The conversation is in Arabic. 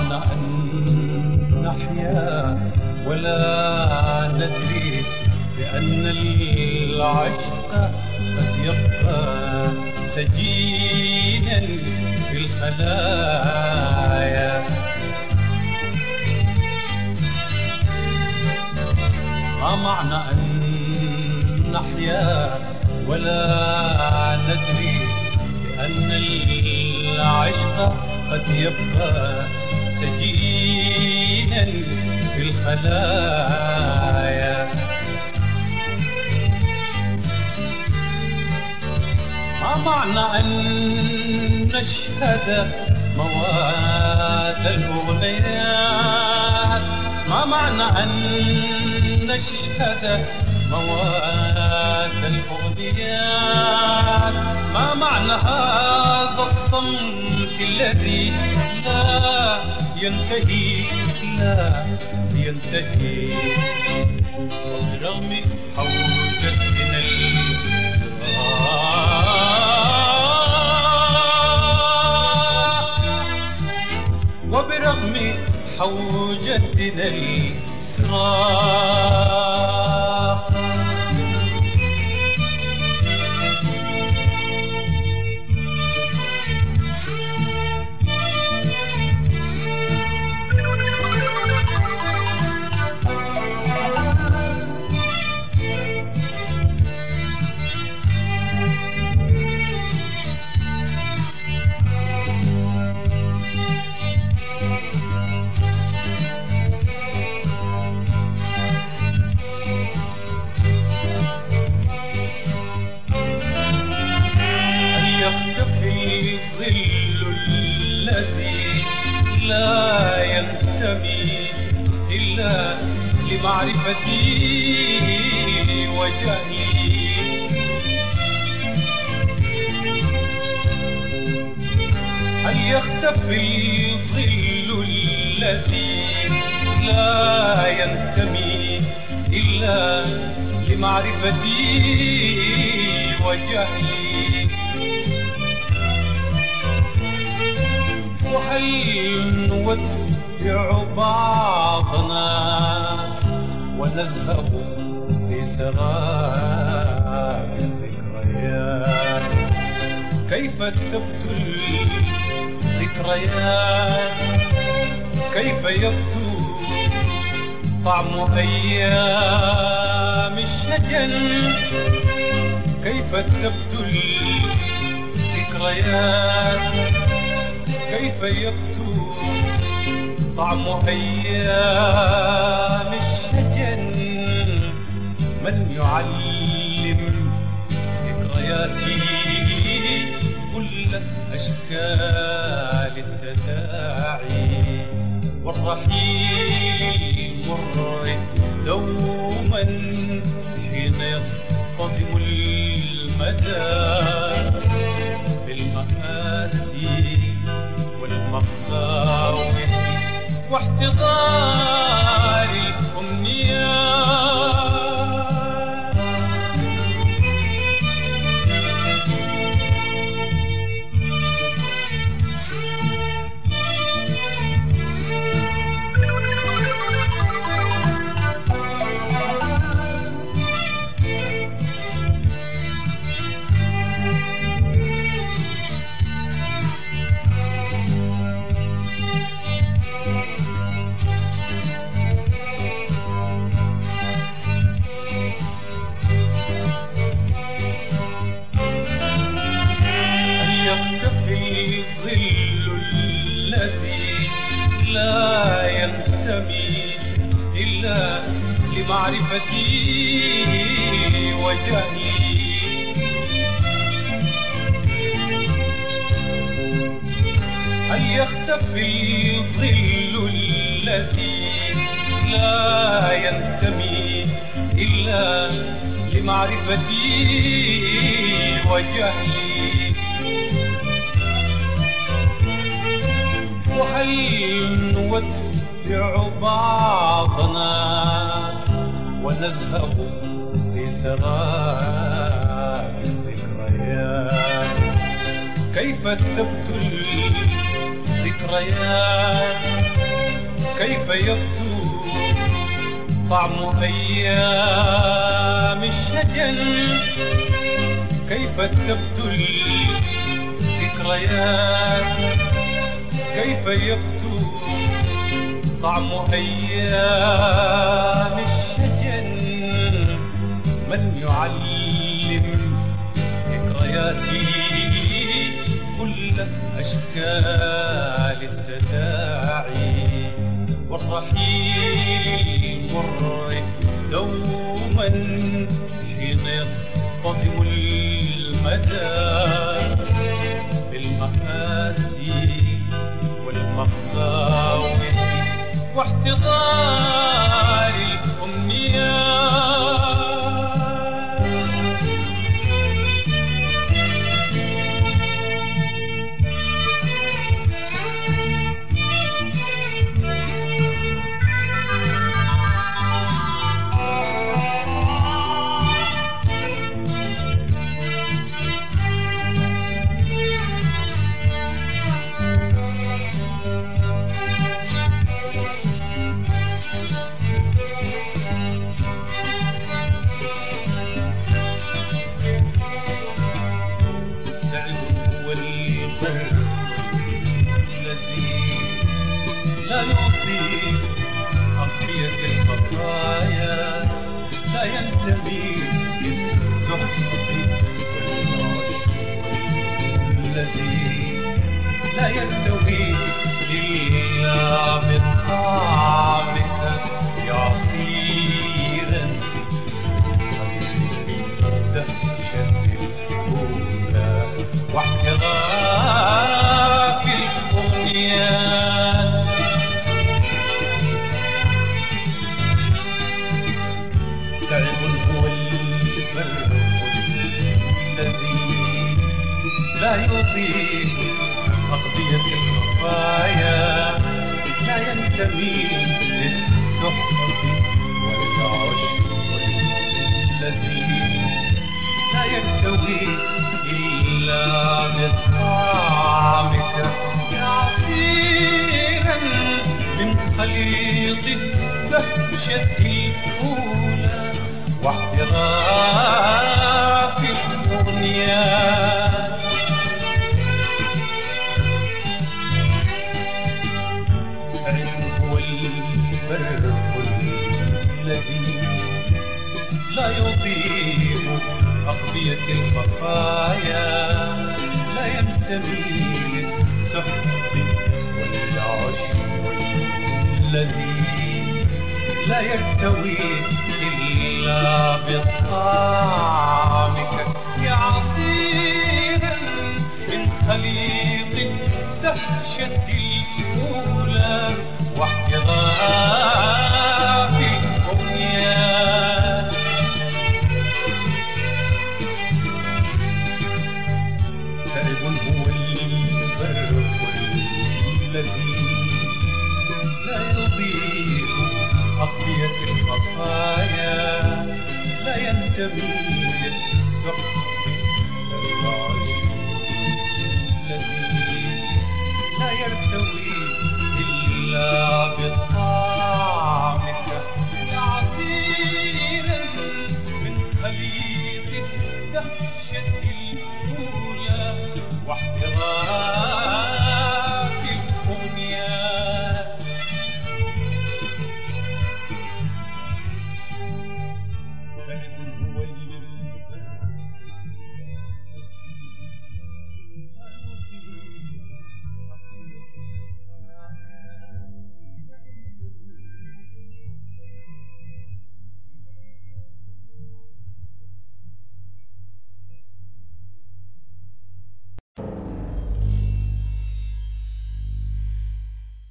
معنى أن نحيا ولا ندري بأن العشق قد يبقى سجينا في الخلايا. ما معنى أن نحيا ولا ندري بأن العشق قد يبقى سجينا في الخلايا. ما معنى أن نشهد مواد الأغنيات ما معنى أن نشهد مواد الأغنيات ما معنى هذا الصمت الذي لا ينتهي لا ينتهي. برغم حوجتنا الصراخ وبرغم حوجتنا الصراخ أن يختفي الظل الذي لا ينتمي إلا لمعرفتي وجهلي. وهل نودع بعضنا ونذهب في سراب الذكريات. كيف تبدو الذكريات. كيف يبدو طعم أيام الشجن؟ كيف تبدو الذكريات؟ كيف يبدو طعم أيام الشجن؟ من يعلم ذكرياتي كل أشكال التداعي والرحيل المر دوما حين يصطدم المدى في المآسي والمخاوف واحتضار الأمنيات الظل الذي لا ينتمي إلا لمعرفتي وجهلي. أن يختفي الظل الذي لا ينتمي إلا لمعرفتي وجهلي. وهل نودع بعضنا ونذهب في سراب الذكريات. كيف تبدو الذكريات؟ كيف يبدو طعم أيام الشجن كيف تبدو الذكريات؟ كيف يبدو طعم أيام الشجن؟ من يعلم ذكرياتي كل أشكال التداعي والرحيل المر دوما حين يصطدم المدى بالمآسي والمخاوف واحتضار أقبية الخفايا لا ينتمي للسحب والعشب الذي لا يرتوي إلا من طعمك يضيء أقضية الخفايا لا ينتمي للسحب والعشب الذي لا يرتوي إلا بطعمك. يا عصيرا من خليط الدهشة الأولى واحتراف الأغنيات يضيء أقبية الخفايا. لا ينتمي للسحب والعشب الذي لا يرتوي إلا بطعمك يا عصيرا من خليط الدهشة الأولى. الحياة لا ينتمي للصحب العشق الذي لا يرتوي إلا بطعمك من خليل